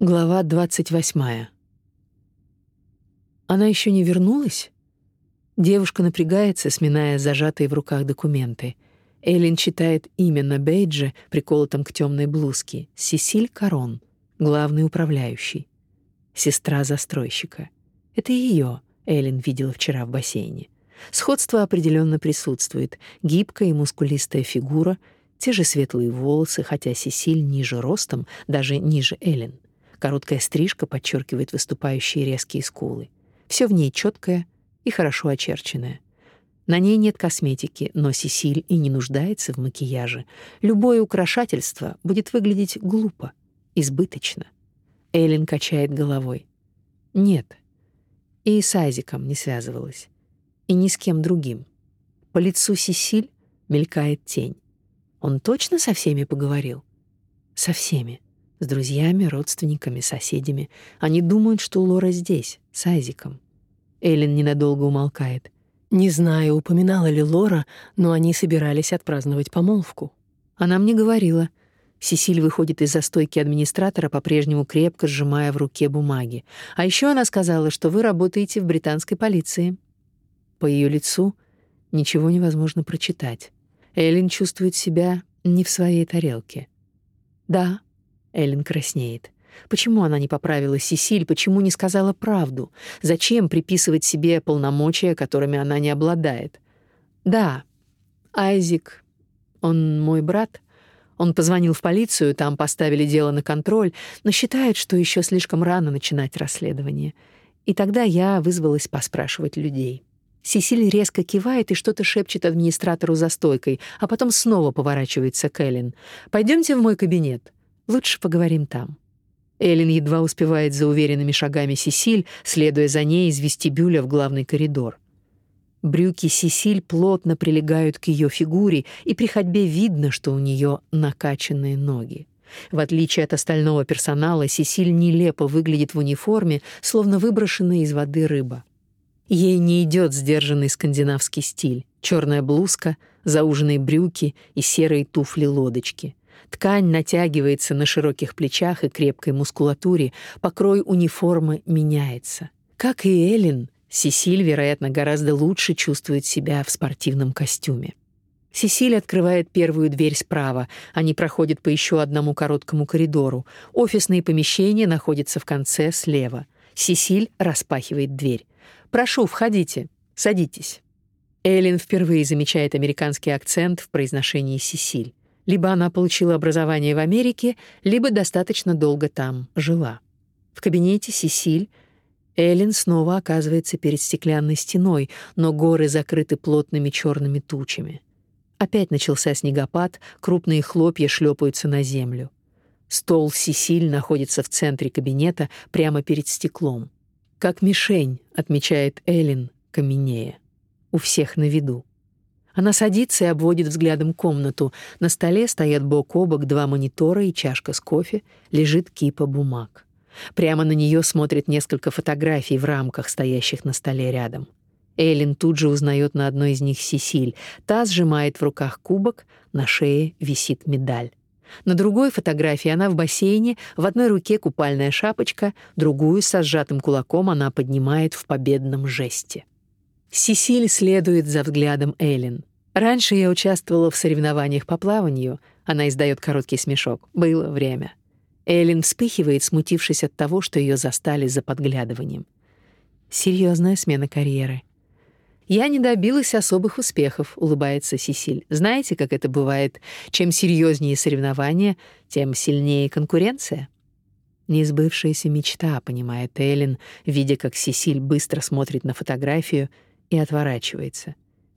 Глава 28. Она еще не вернулась? Девушка напрягается, сминая зажатые в руках документы. Эллен читает имя на бейдже, приколотом к темной блузке. Сесиль Карон, главный управляющий. Сестра застройщика. Это ее Эллен видела вчера в бассейне. Сходство определенно присутствует. Гибкая и мускулистая фигура, те же светлые волосы, хотя Сесиль ниже ростом, даже ниже Эллен. Короткая стрижка подчеркивает выступающие резкие скулы. Все в ней четкое и хорошо очерченное. На ней нет косметики, но Сесиль и не нуждается в макияже. Любое украшательство будет выглядеть глупо, избыточно. Эллен качает головой. Нет. И с Айзиком не связывалась. И ни с кем другим. По лицу Сесиль мелькает тень. Он точно со всеми поговорил? Со всеми. С друзьями, родственниками, соседями. Они думают, что Лора здесь, с Айзиком. Эллен ненадолго умолкает. Не знаю, упоминала ли Лора, но они собирались отпраздновать помолвку. Она мне говорила. Сесиль выходит из застойки администратора, по-прежнему крепко сжимая в руке бумаги. А еще она сказала, что вы работаете в британской полиции. По ее лицу ничего невозможно прочитать. Эллен чувствует себя не в своей тарелке. Да, Эллен краснеет. Почему она не поправила Сесиль, почему не сказала правду? Зачем приписывать себе полномочия, которыми она не обладает? Да, Айзик, он мой брат. Он позвонил в полицию, там поставили дело на контроль, но считает, что еще слишком рано начинать расследование. И тогда я вызвалась поспрашивать людей. Сесиль резко кивает и что-то шепчет администратору за стойкой, а потом снова поворачивается к Эллен. «Пойдемте в мой кабинет». Лучше поговорим там. Эллен едва успевает за уверенными шагами Сесиль, следуя за ней из вестибюля в главный коридор. Брюки Сесиль плотно прилегают к ее фигуре, и при ходьбе видно, что у нее накачанные ноги. В отличие от остального персонала, Сесиль нелепо выглядит в униформе, словно выброшенная из воды рыба. Ей не идет сдержанный скандинавский стиль: черная блузка, зауженные брюки и серые туфли-лодочки. Ткань натягивается на широких плечах и крепкой мускулатуре, покрой униформы меняется. Как и Эллен, Сесиль, вероятно, гораздо лучше чувствует себя в спортивном костюме. Сесиль открывает первую дверь справа. Они проходят по еще одному короткому коридору. Офисные помещения находятся в конце слева. Сесиль распахивает дверь. «Прошу, входите. Садитесь». Эллен впервые замечает американский акцент в произношении Сесиль. Либо она получила образование в Америке, либо достаточно долго там жила. В кабинете Сесиль Эллен снова оказывается перед стеклянной стеной, но горы закрыты плотными черными тучами. Опять начался снегопад, крупные хлопья шлепаются на землю. Стол Сесиль находится в центре кабинета, прямо перед стеклом. Как мишень, отмечает Эллен, каменея. У всех на виду. Она садится и обводит взглядом комнату. На столе стоят бок о бок два монитора и чашка с кофе, лежит кипа бумаг. Прямо на нее смотрит несколько фотографий в рамках, стоящих на столе рядом. Эллен тут же узнает на одной из них Сесиль. Та сжимает в руках кубок, на шее висит медаль. На другой фотографии она в бассейне, в одной руке купальная шапочка, другую со сжатым кулаком она поднимает в победном жесте. Сесиль следует за взглядом Эллен. Раньше я участвовала в соревнованиях по плаванию. Она издает короткий смешок. Было время. Эллен вспыхивает, смутившись от того, что ее застали за подглядыванием. Серьезная смена карьеры. Я не добилась особых успехов, улыбается Сесиль. Знаете, как это бывает? Чем серьезнее соревнования, тем сильнее конкуренция. Несбывшаяся мечта, понимает Эллен, видя, как Сесиль быстро смотрит на фотографию — и отворачивается.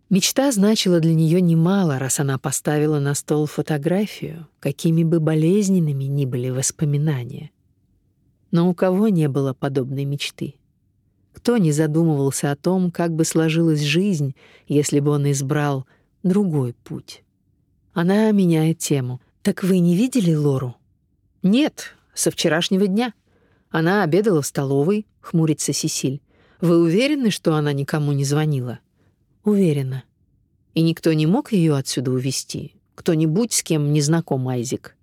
Мечта значила для нее немало, раз она поставила на стол фотографию, какими бы болезненными ни были воспоминания. Но у кого не было подобной мечты? Кто не задумывался о том, как бы сложилась жизнь, если бы он избрал другой путь? Она меняет тему. «Так вы не видели Лору?» «Нет, со вчерашнего дня. Она обедала в столовой», — хмурится Сесиль. Вы уверены, что она никому не звонила? Уверена. И никто не мог ее отсюда увести? Кто-нибудь, с кем не знаком Айзик?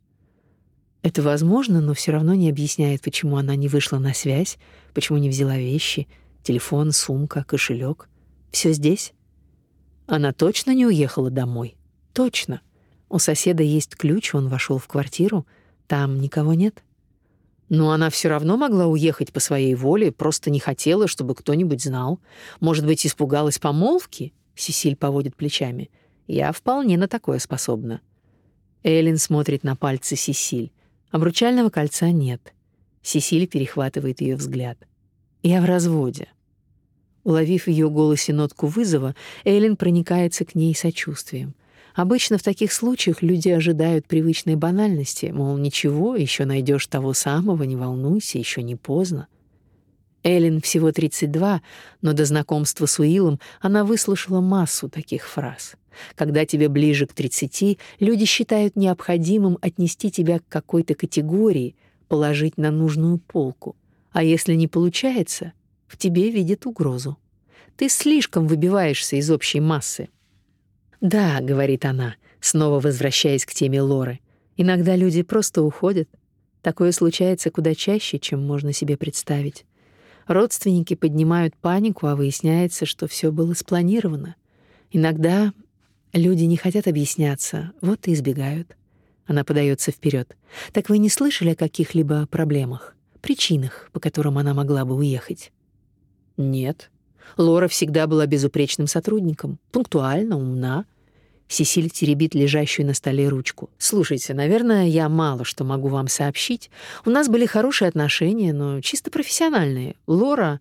Это возможно, но все равно не объясняет, почему она не вышла на связь, почему не взяла вещи, телефон, сумка, кошелек. Все здесь? Она точно не уехала домой? Точно. У соседа есть ключ, он вошел в квартиру, там никого нет. Но она все равно могла уехать по своей воле, просто не хотела, чтобы кто-нибудь знал. Может быть, испугалась помолвки? Сесиль поводит плечами. Я вполне на такое способна. Эллен смотрит на пальцы Сесиль. Обручального кольца нет. Сесиль перехватывает ее взгляд. Я в разводе. Уловив в ее голосе нотку вызова, Эллен проникается к ней сочувствием. Обычно в таких случаях люди ожидают привычной банальности, мол, ничего, еще найдешь того самого, не волнуйся, еще не поздно. Эллен всего 32, но до знакомства с Уиллом она выслушала массу таких фраз. Когда тебе ближе к 30, люди считают необходимым отнести тебя к какой-то категории, положить на нужную полку. А если не получается, в тебе видят угрозу. Ты слишком выбиваешься из общей массы. «Да», — говорит она, снова возвращаясь к теме Лоры. «Иногда люди просто уходят. Такое случается куда чаще, чем можно себе представить. Родственники поднимают панику, а выясняется, что все было спланировано. Иногда люди не хотят объясняться, вот и избегают». Она подается вперед. «Так вы не слышали о каких-либо проблемах, причинах, по которым она могла бы уехать?» «Нет», Лора всегда была безупречным сотрудником, пунктуальна, умна. Сесиль теребит лежащую на столе ручку. «Слушайте, наверное, я мало что могу вам сообщить. У нас были хорошие отношения, но чисто профессиональные. Лора,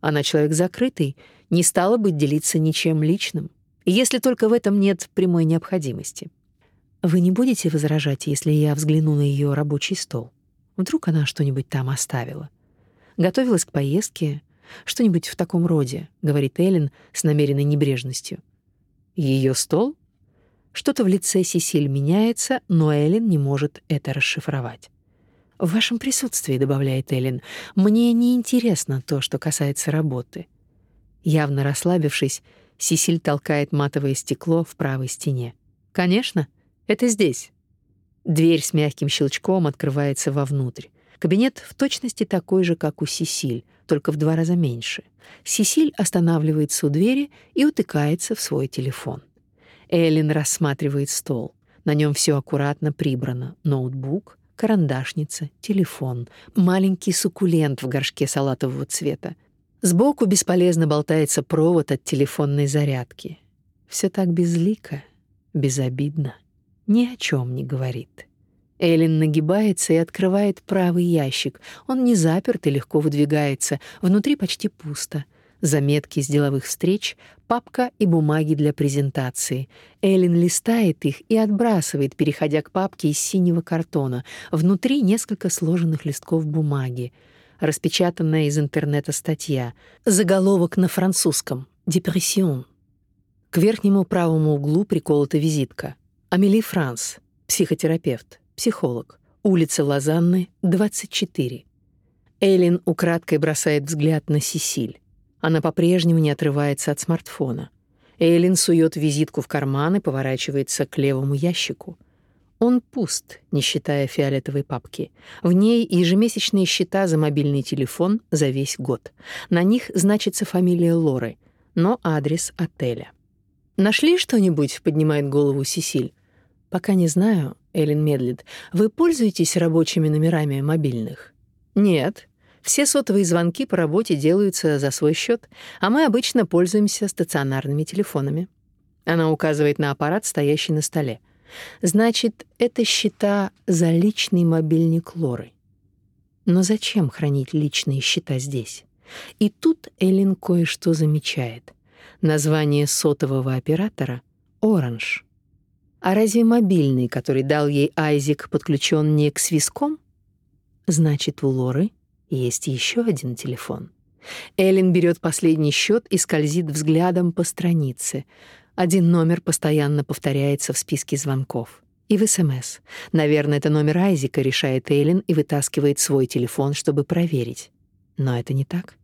она человек закрытый, не стала бы делиться ничем личным, если только в этом нет прямой необходимости. Вы не будете возражать, если я взгляну на ее рабочий стол? Вдруг она что-нибудь там оставила? Готовилась к поездке, что-нибудь в таком роде, говорит Эллен с намеренной небрежностью. Ее стол? Что-то в лице Сесиль меняется, но Эллен не может это расшифровать. В вашем присутствии, добавляет Эллен, мне не интересно то, что касается работы. Явно расслабившись, Сесиль толкает матовое стекло в правой стене. Конечно, это здесь. Дверь с мягким щелчком открывается вовнутрь. Кабинет в точности такой же, как у Сесиль, только в два раза меньше. Сесиль останавливается у двери и утыкается в свой телефон. Эллен рассматривает стол. На нем все аккуратно прибрано: ноутбук, карандашница, телефон, маленький суккулент в горшке салатового цвета. Сбоку бесполезно болтается провод от телефонной зарядки. Все так безлико, безобидно, ни о чем не говорит. Эллен нагибается и открывает правый ящик. Он не заперт и легко выдвигается. Внутри почти пусто. Заметки с деловых встреч, папка и бумаги для презентации. Эллен листает их и отбрасывает, переходя к папке из синего картона. Внутри несколько сложенных листков бумаги. Распечатанная из интернета статья. Заголовок на французском. «Депрессион». К верхнему правому углу приколота визитка. Амели Франс, психотерапевт психолог, улица Лозанны, 24. Эллен украдкой бросает взгляд на Сесиль. Она по-прежнему не отрывается от смартфона. Эллен сует визитку в карман и поворачивается к левому ящику. Он пуст, не считая фиолетовой папки. В ней ежемесячные счета за мобильный телефон за весь год. На них значится фамилия Лоры, но адрес отеля. «Нашли что-нибудь?» — поднимает голову Сесиль. «Пока не знаю», — Эллен медлит. «Вы пользуетесь рабочими номерами мобильных?» «Нет. Все сотовые звонки по работе делаются за свой счет, а мы обычно пользуемся стационарными телефонами». Она указывает на аппарат, стоящий на столе. «Значит, это счета за личный мобильник Лоры. Но зачем хранить личные счета здесь?» И тут Эллен кое-что замечает. Название сотового оператора — «Оранж». А разве мобильный, который дал ей Айзик, подключен не к свиском? Значит, у Лоры есть еще один телефон. Эллен берет последний счет и скользит взглядом по странице. Один номер постоянно повторяется в списке звонков. И в СМС. Наверное, это номер Айзика, решает Эллен и вытаскивает свой телефон, чтобы проверить. Но это не так.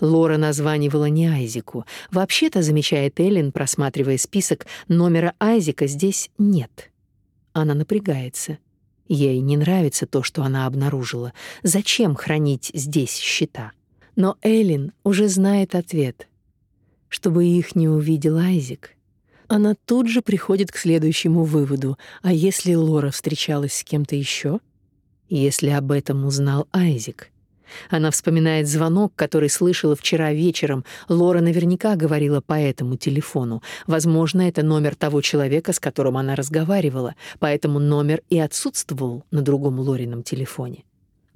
Лора названивала не Айзику. Вообще-то, замечает Эллен, просматривая список, номера Айзика здесь нет. Она напрягается. Ей не нравится то, что она обнаружила. Зачем хранить здесь счета? Но Элин уже знает ответ. Чтобы их не увидел Айзек. Она тут же приходит к следующему выводу. А если Лора встречалась с кем-то еще? Если об этом узнал Айзек? Она вспоминает звонок, который слышала вчера вечером. Лора наверняка говорила по этому телефону. Возможно, это номер того человека, с которым она разговаривала, поэтому номер и отсутствовал на другом Лорином телефоне.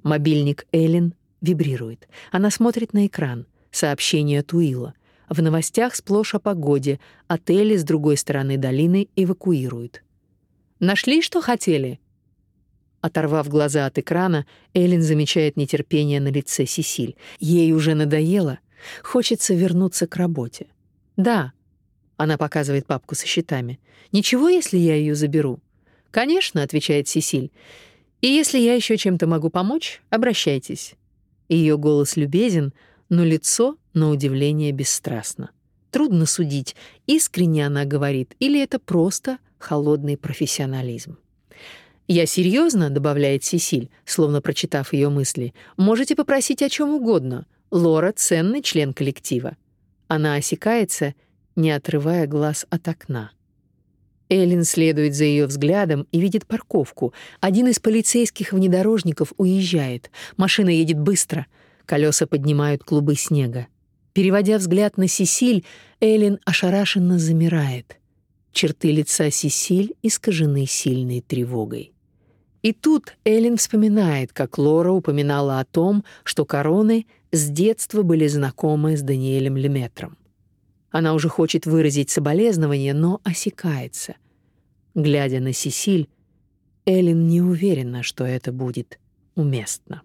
Мобильник Эллен вибрирует. Она смотрит на экран. Сообщение от Уилла. В новостях сплошь о погоде. Отели с другой стороны долины эвакуируют. «Нашли, что хотели?» Оторвав глаза от экрана, Эллен замечает нетерпение на лице Сесиль. Ей уже надоело. Хочется вернуться к работе. «Да», — она показывает папку со счетами. «Ничего, если я ее заберу?» «Конечно», — отвечает Сесиль. «И если я еще чем-то могу помочь, обращайтесь». Ее голос любезен, но лицо, на удивление, бесстрастно. Трудно судить, искренне она говорит или это просто холодный профессионализм. «Я серьезно, добавляет Сесиль, словно прочитав ее мысли. «Можете попросить о чем угодно. Лора — ценный член коллектива». Она осекается, не отрывая глаз от окна. Эллен следует за ее взглядом и видит парковку. Один из полицейских внедорожников уезжает. Машина едет быстро. Колеса поднимают клубы снега. Переводя взгляд на Сесиль, Эллен ошарашенно замирает. Черты лица Сесиль искажены сильной тревогой. И тут Эллен вспоминает, как Лора упоминала о том, что короны с детства были знакомы с Даниэлем Леметром. Она уже хочет выразить соболезнование, но осекается. Глядя на Сесиль, Эллен не уверена, что это будет уместно.